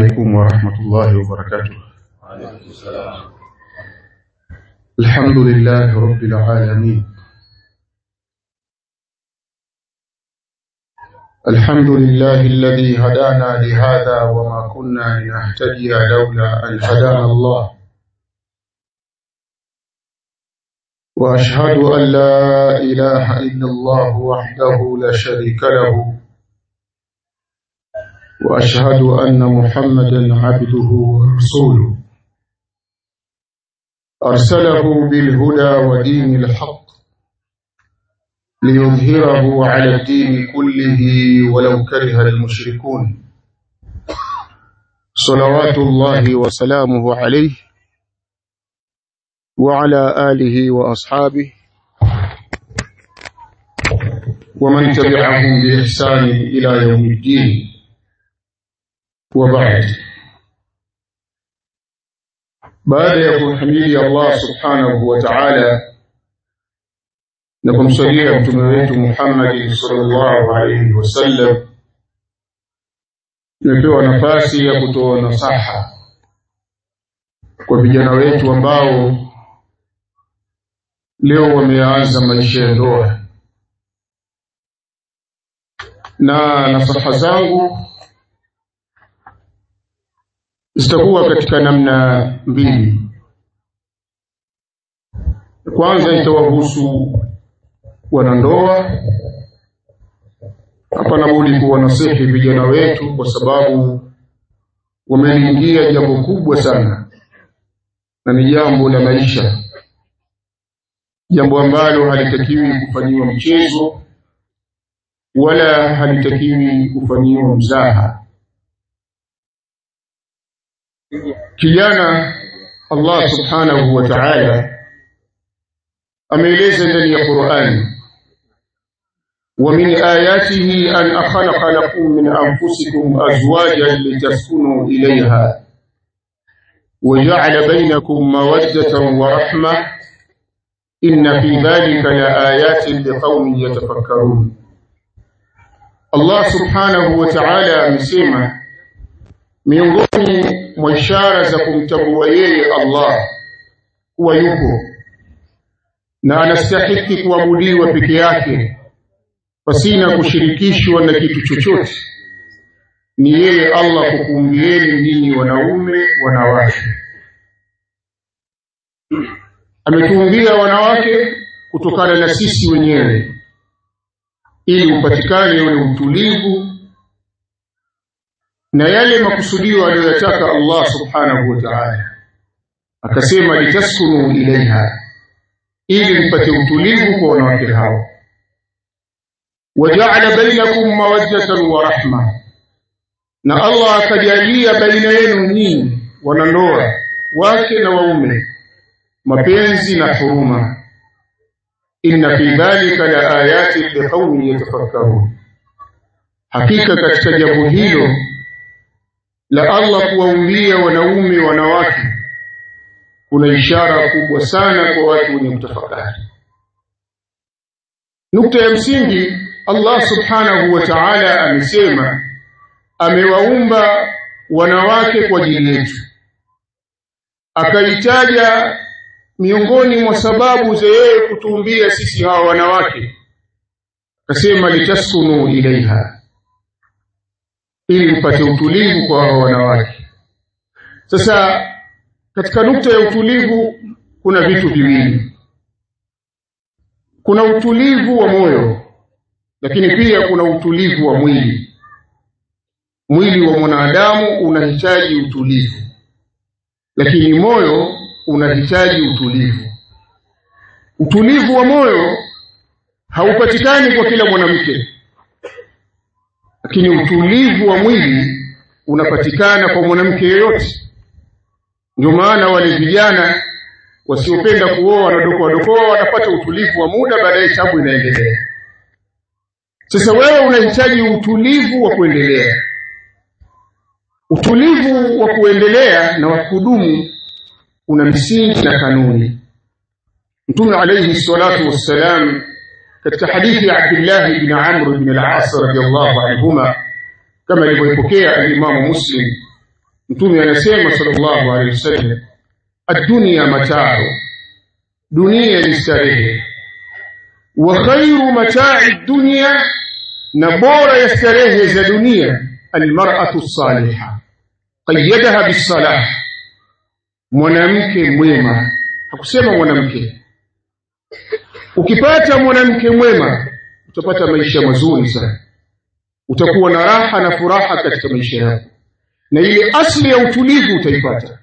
عليكم ورحمة الله وبركاته. الحمد لله رب العالمين. الحمد لله الذي هدانا لهذا وما كنا لنهتدي لولا أن هدانا الله. وأشهد أن لا إله إلا الله وحده لا شريك له. وأشهد أن محمدا عبده ورسوله. أرسله بالهدى ودين الحق ليظهره على الدين كله ولو كره المشركون. صلوات الله وسلامه عليه وعلى آله وأصحابه. ومن تبعهم بإحسان إلى يوم الدين. وبعد baada ya kumhimidi Allah subhanahu wa ta'ala na kumsalia mtume wetu Muhammad sallallahu alaihi wasallam nimepewa nafasi ya kutoa nasaha kwa vijana wetu ambao leo wameanza maisha ya ndoa na nasaha zangu zitakuwa katika namna mbili. Kwanza itawahusu wanandoa. Hapana budi kuwanasihi vijana wetu, kwa sababu wameliingia jambo kubwa sana, na ni jambo la maisha, jambo ambalo halitakiwi kufanyiwa mchezo wala halitakiwi kufanyiwa mzaha. Kijana Allah subhanahu wa ta'ala ameeleza ndani ya Qur'an wa min ayatihi an khalaqa lakum min anfusikum azwajan litaskunu ilayha wa ja'ala bainakum mawaddatan wa rahma inna fi dhalika la ayatin liqaumin yatafakkarun Allah subhanahu wa ta'ala amesema miongoni mwa ishara za kumtambua yeye Allah kuwa yupo na anastahiki kuabudiwa peke yake pasina kushirikishwa na kitu chochote. Ni yeye Allah kukuumbieni ninyi wanaume wanawake. Ametuumbia wanawake kutokana na sisi wenyewe ili upatikane ule utulivu na yale makusudio aliyotaka Allah subhanahu wa ta'ala. Akasema litaskunu ilaiha ili mpate utulivu kwa wanawake hao. Waja'ala bainakum mawaddatan wa rahma na Allah akajalia baina yenu nyinyi wanandoa wake na waume mapenzi na huruma. Inna fi dhalika la ayatin liqaumin yatafakkarun. Hakika katika jambo hilo la Allah kuwaumbia wanaume wanawake kuna ishara kubwa sana kwa watu wenye kutafakari. Nukta ya msingi, Allah subhanahu wa ta'ala amesema amewaumba wanawake kwa ajili yetu, akaitaja miongoni mwa sababu za yeye kutuumbia sisi hawa wanawake, akasema litaskunu ilaiha ili mpate utulivu kwa wanawake. Sasa katika nukta ya utulivu kuna vitu viwili. Kuna utulivu wa moyo, lakini pia kuna utulivu wa mwili. Mwili wa mwanadamu unahitaji utulivu, lakini moyo unahitaji utulivu. Utulivu wa moyo haupatikani kwa kila mwanamke lakini utulivu wa mwili unapatikana kwa mwanamke yeyote. Ndio maana wale vijana wasiopenda kuoa wanadokoa dokoa wanapata utulivu wa muda, baadaye tabu inaendelea. Sasa wewe unahitaji utulivu wa kuendelea. Utulivu wa kuendelea na wa kudumu una msingi na kanuni. Mtume alayhi salatu wassalam katika hadithi ya Abdullah ibn Amr ibn al-As radiyallahu anhuma kama ilivyoipokea al-Imam Muslim mtume anasema sallallahu alaihi wasallam ad-dunya mata'u dunia ni starehe wa khairu mata'i dunya na bora ya starehe za dunia almar'atu salihah qayyadaha bisalah mwanamke mwema hakusema mwanamke ukipata mwanamke mwema utapata maisha mazuri sana. Utakuwa na raha na furaha katika maisha yako. Na ile asli ya utulivu utaipata.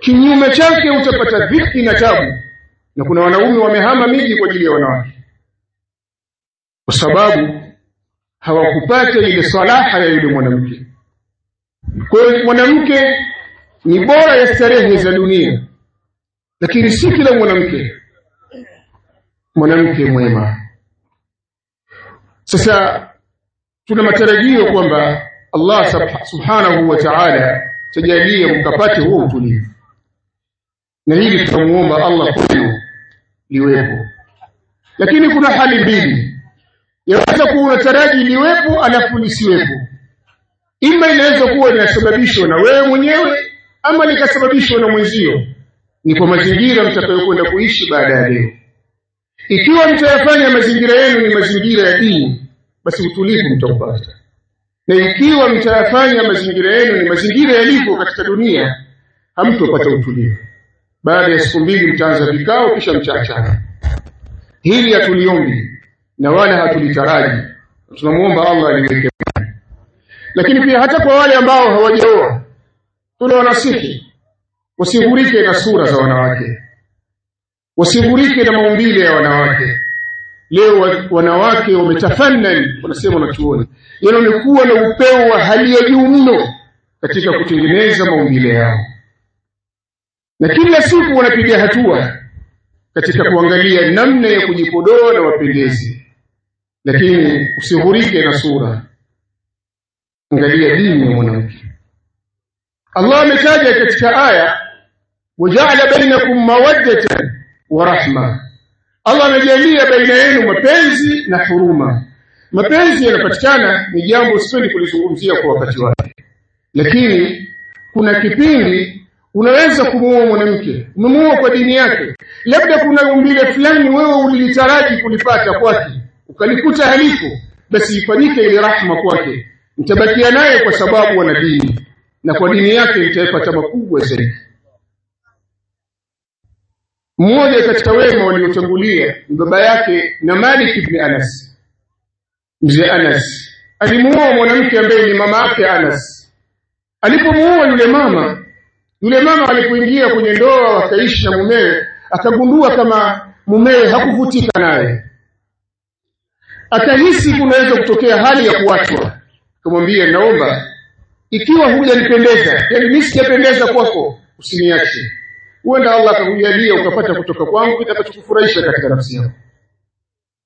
Kinyume chake utapata dhiki na tabu. Na kuna wanaume wamehama miji kwa ajili ya wanawake. Kwa sababu hawakupata ile salaha ya yule mwanamke. Kwa hiyo mwanamke ni bora ya starehe za dunia. Lakini si kila mwanamke mwanamke mwema. Sasa tuna matarajio kwamba Allah subhanahu wa ta'ala tajalie mkapate huo utulivu. Na hili tutamuomba Allah kwenu liwepo. Lakini kuna hali mbili. Yaweza kuwa unataraji liwepo alafu lisiwepo. Ima inaweza kuwa inasababishwa na wewe mwenyewe ama likasababishwa na mwenzio. Ni kwa mazingira mtakayokwenda kuishi baada ya leo ikiwa mtayafanya mazingira yenu ni mazingira ya dini basi utulivu mtaupata. Na ikiwa mtayafanya mazingira yenu ni mazingira yalivyo katika dunia hamtopata utulivu. Baada ya siku mbili mtaanza vikao kisha mtaachana hili hatuliombi na wala hatulitaraji. Tunamuomba Allah aliweke lakini pia hata kwa wale ambao hawajaoa tunawanasihi wasihurike na sura za wanawake wasigurike na maumbile ya wanawake. Leo wanawake wametafannan wanasema wanachuoni. Yani wamekuwa na upeo wa hali ya juu mno katika kutengeneza maumbile yao. Na kila siku wanapiga hatua katika kuangalia namna ya kujipodoa na wapendezi lakini usihurike na sura. Angalia dini ya mwanamke. Allah ametaja katika aya waja'ala bainakum mawaddatan wa rahma. Allah anajalia baina yenu mapenzi na huruma. Mapenzi yanapatikana ni jambo sipendi kulizungumzia kwa wakati wake. Lakini kuna kipindi unaweza kumuoa mwanamke umemuoa kwa dini yake. Labda kuna umbile fulani wewe ulitaraji kulipata kwake ukalikuta halipo basi ifanyike ile rahma kwake. Mtabakia naye kwa sababu ana dini na kwa dini yake mtayapata makubwa zaidi mmoja katika wema waliotangulia baba yake na Malik ibn Anas. Mzee Anas alimuoa mwanamke ambaye ni mama yake Anas. Alipomuoa yule mama yule mama alipoingia kwenye ndoa wakaishi na mumewe akagundua kama mumewe hakuvutika naye. Akahisi kunaweza kutokea hali ya kuachwa. Akamwambia naomba ikiwa hujanipendeza yani mimi sijapendeza kwako usiniache huenda Allah akakujalia ukapata kutoka kwangu kitakachokufurahisha katika nafsi yako.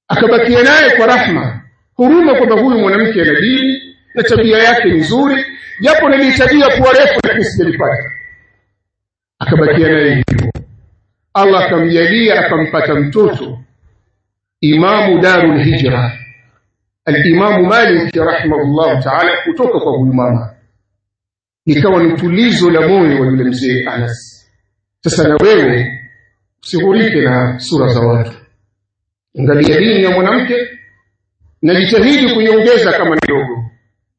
Akabakia naye kwa rahma huruma kwamba huyu mwanamke ana dini na tabia yake nzuri japo nilihitajia kuwa refu lakini sijalipata. Akabakia naye hivyo. Allah akamjalia akampata mtoto imamu darul hijra. al-Imam Malik rahimahullah ta'ala kutoka kwa huyu mama. Ikawa ni tulizo la moyo wa yule mzee Anas sasa na wewe usihurike na sura za watu. Angalia dini ya mwanamke na jitahidi kuiongeza kama ndogo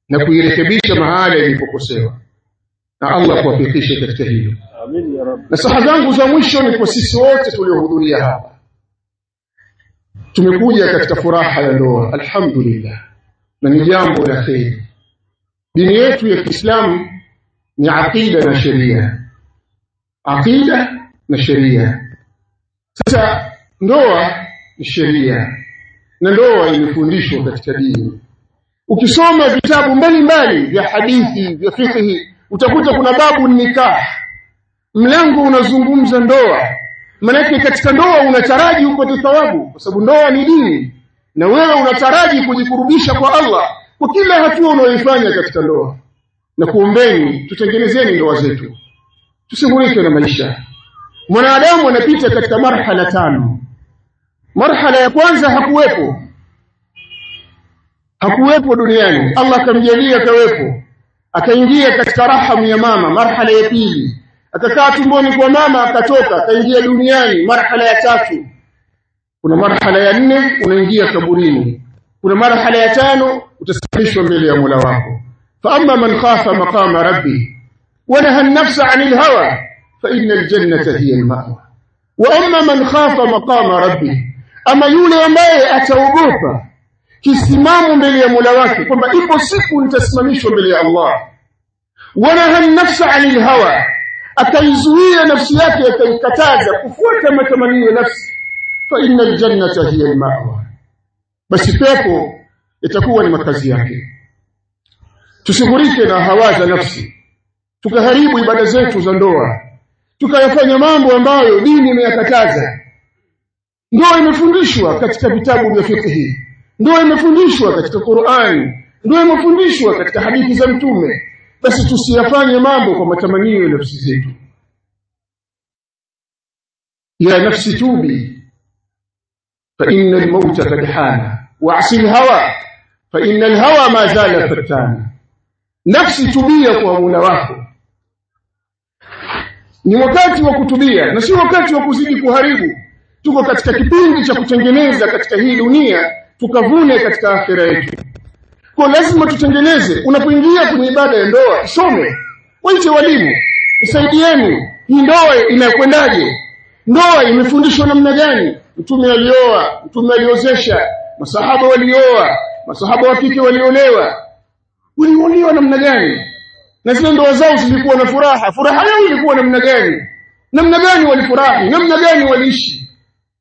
na kuirekebisha mahali ilipokosewa. Na Allah kuwafikishe katika hilo. Amin ya Rabbi. na saha zangu za mwisho ni kwa sisi wote tuliohudhuria hapa. Tumekuja katika furaha ya ndoa. Alhamdulillah. Na ni jambo la kheri. Dini yetu ya Kiislamu ni aqida na sheria aqida na sheria. Sasa ndoa ni sheria na ndoa imefundishwa katika dini. Ukisoma vitabu mbalimbali vya hadithi vya fiqhi utakuta kuna babu nikah. Mlango unazungumza ndoa. Manake katika ndoa unataraji upate thawabu kwa sababu ndoa ni dini na wewe unataraji kujikurubisha kwa Allah kwa kila hatua unayoifanya katika ndoa. Na kuombeni tutengenezeni ndoa zetu tusihurike na maisha. Mwanadamu anapita katika marhala tano. Marhala ya kwanza hakuwepo. Hakuwepo duniani. Allah akamjalia kawepo akaingia katika rahamu ya mama marhala ya pili. Akakaa tumboni kwa mama akatoka akaingia duniani marhala ya tatu. Kuna marhala ya nne unaingia kaburini. Kuna marhala ya tano utasimamishwa mbele ya Mola wako. Fa amma man khafa maqama rabbi ونهى النفس عن الهوى فإن الجنة هي المأوى. وأما من خاف مقام ربه أما يولي ما أمي كي كسمام ملي ملواك فما إبا سك تسمميش ملي الله. ونهى النفس عن الهوى. أتيزوي نفسياك أتيكتاز كفوك ما تمني نفس. فإن الجنة هي المأوى. بس فيكو يتكون مكزياك تشغريك نهواز نفسي. tukaharibu ibada zetu za ndoa tukayafanya mambo ambayo dini imeyakataza. Ndoa imefundishwa katika vitabu vya fiqh ndoa imefundishwa katika Qur'an ndoa imefundishwa katika hadithi za mtume. Basi tusiyafanye mambo kwa matamanio ya nafsi zetu. Ya nafsi tubi fa inna al-maut qad hana wa asil hawa fa inna al-hawa ma zala fatana nafsi tubia kwa mula wako ni wakati wa kutubia na si wakati wa kuzidi kuharibu. Tuko katika kipindi cha kutengeneza katika hii dunia tukavune katika akhira yetu. Kwa lazima tutengeneze. Unapoingia kwenye ibada ya ndoa some. Waite walimu. Isaidieni hii ndoa inakwendaje? Ndoa imefundishwa namna gani? Mtume alioa mtume aliozesha masahaba walioa masahaba wa kike waliolewa. Waliolewa namna gani na zile ndoa zao zilikuwa na furaha. Furaha yao ilikuwa namna gani? Namna gani walifurahi? Namna gani waliishi?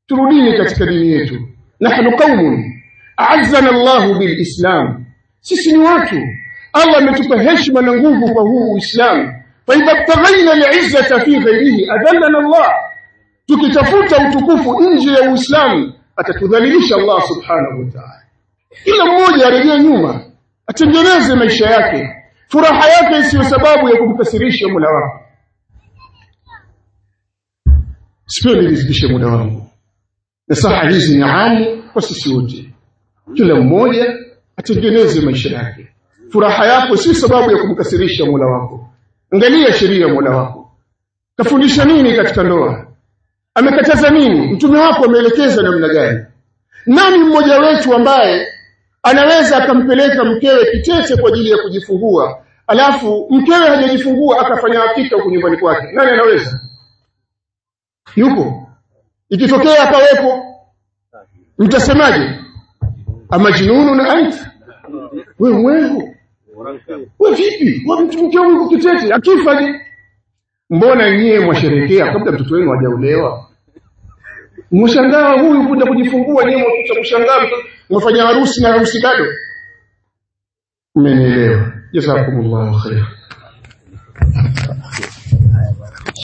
Turudini katika dini yetu. Nahnu qaumun a'azzana Allah bilislam. Sisi ni watu. Allah ametupa heshima na nguvu kwa huu Uislamu. Fa idha taghaina al'izzata fi ghayrihi adallana Allah. Tukitafuta utukufu nje ya Uislamu atatudhalilisha Allah subhanahu wa ta'ala. Kila mmoja arejee nyuma atengeneze maisha yake furaha yake isiyo sababu ya kumkasirisha Mola wako. Sipendi nizidishe muda wangu. Na saha hizi ni amu kwa sisi wote. Kila mmoja atengeneze maisha yake. Furaha yako si sababu ya kumkasirisha Mola wako. Angalia sheria ya Mola wako. Kafundisha nini katika ndoa? Amekataza nini? Mtume wako ameelekeza namna gani? Nani mmoja wetu ambaye anaweza akampeleka mkewe kicheche kwa ajili ya kujifungua. Alafu mkewe hajajifungua akafanya hakika huko nyumbani kwake. Nani anaweza? Yupo. Ikitokea akawepo mtasemaje? Amajnunu na anta wewe mwengu wewe vipi? Wewe mtu mkeo huko kitete ni mbona nyie mwasherekea kabla mtoto wenu hajaolewa? Mshangaa huyu kuja kujifungua nyie mwakuta kushangaa mwafanya harusi na harusi bado? Mmenielewa jazakumullahu khair